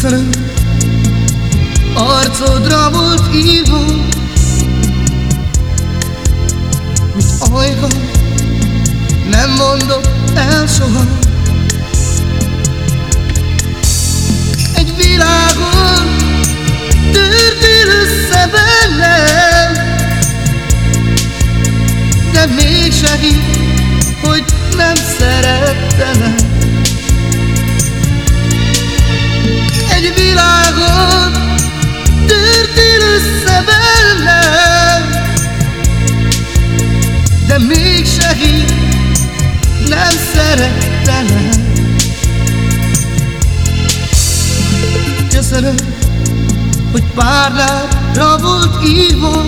Köszönöm, arcodra volt írva, mit ajka, nem mondott el soha. Köszönöm, hogy párnára volt írva,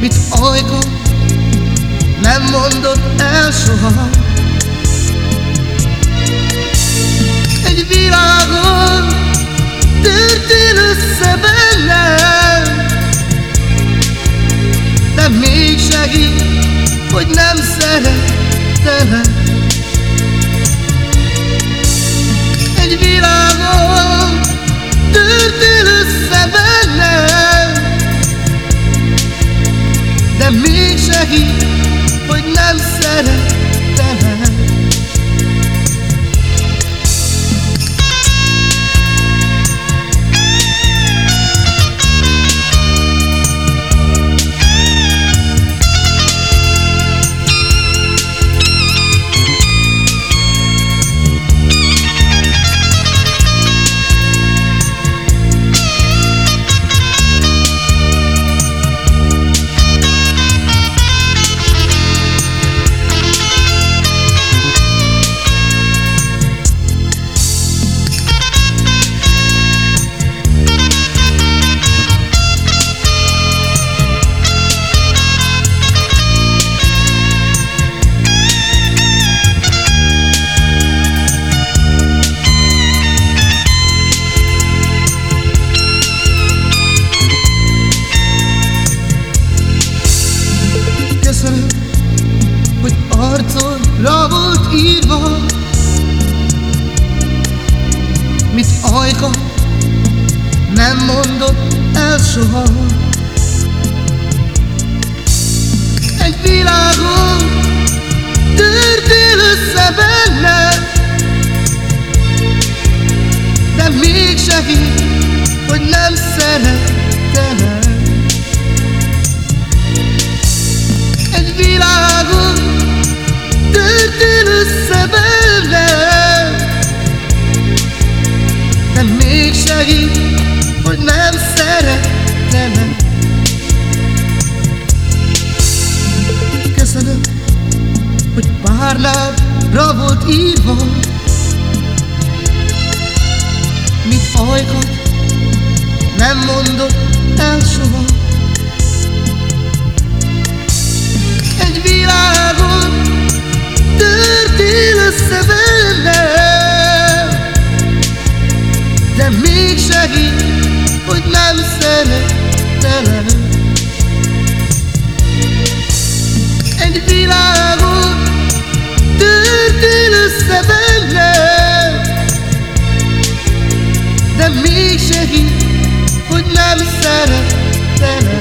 mit ajkod, nem mondott el soha. Segít, hogy nem szerettelek. Mit ajka nem mondott el soha. De még segít, hogy nem szerettelek Köszönöm, hogy párnádra volt írva. Mit ajkat, nem mondott el soha De még segít, hogy nem szerettelek